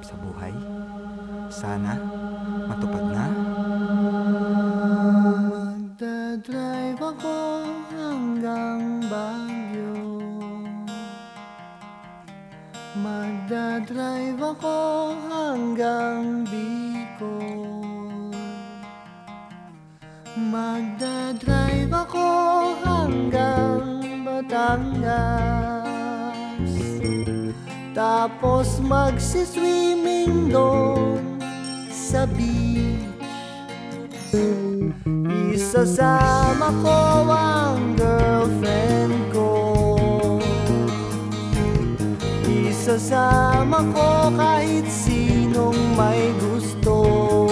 pangarap sa buhay? Sana matupad na? Magdadrive ako hanggang Baguio Magdadrive ako hanggang Bicol Magdadrive ako hanggang Batangas Tapos magsiswimming doon sa beach. Isasama ko ang girlfriend ko. Isasama ko kahit sinong may gusto.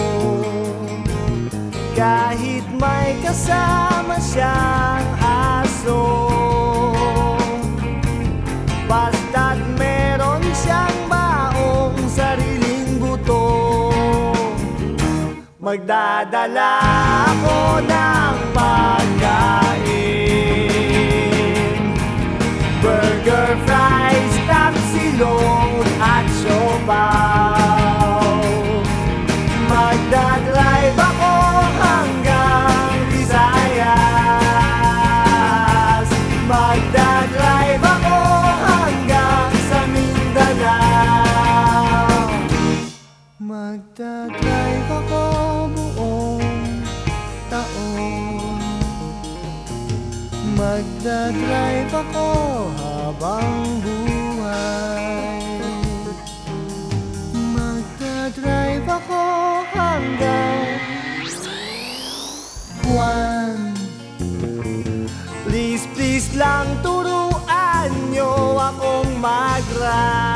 Kahit may kasama siyang Magdadala ako ng pagkain. Burger, fries, tapsilong at siopaw Magdadrive ako hanggang Visayas. Magdadrive ako hanggang sa Mindanao. Magdadrive Magdadrive ako habang buhay. Magdadrive ako hanggang buwan. Please, please lang turuan nyo akong mag-ride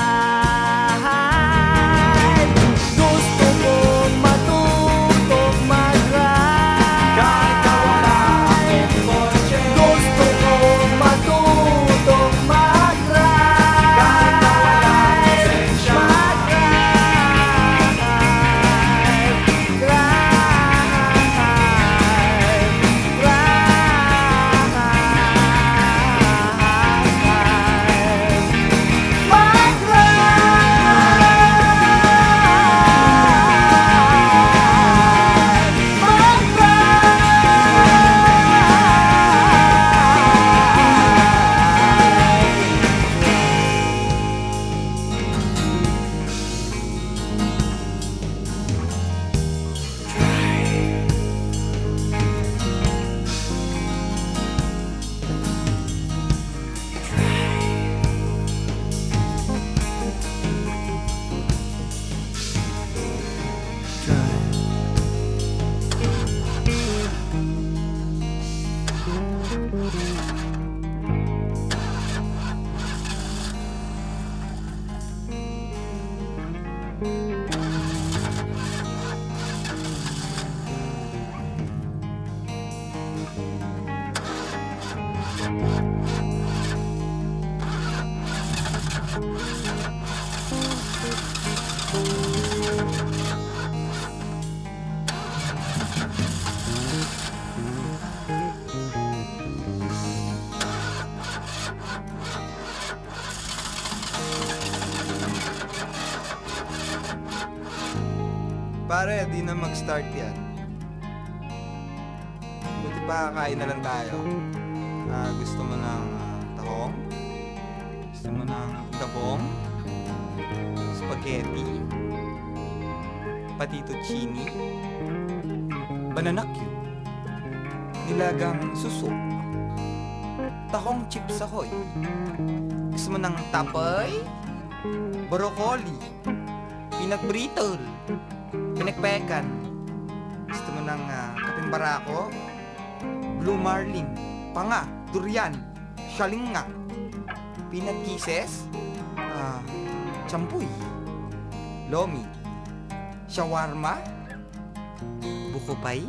Pare, di na mag-start yan. Buti pa kakain na lang tayo. Ah, gusto mo ng ah, tahong? Gusto mo ng dabong? Spaghetti? Patituccini? Banana cube? Nilagang suso? Tahong chips ahoy? Gusto mo ng tapoy? Broccoli? Pinagbrittle? Pinagpekan? Gusto mo ng uh, kaping barako? Blue marlin? Panga? Durian? Shalinga? Peanut kisses? Ah, champuy? Lomi? Shawarma? Bukopay?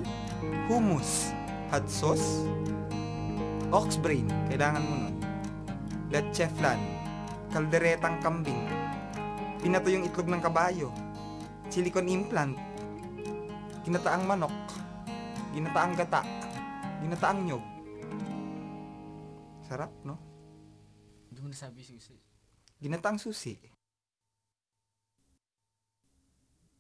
Hummus? Hot sauce? Ox brain? Kailangan mo nun. Leche flan? Kalderetang kambing? Pinato yung itlog ng kabayo? Silicone implant? Ginataang manok? Ginataang gata? Ginataang nyog? Sarap, no? Hindi mo nasabi susi. Ginataang susi.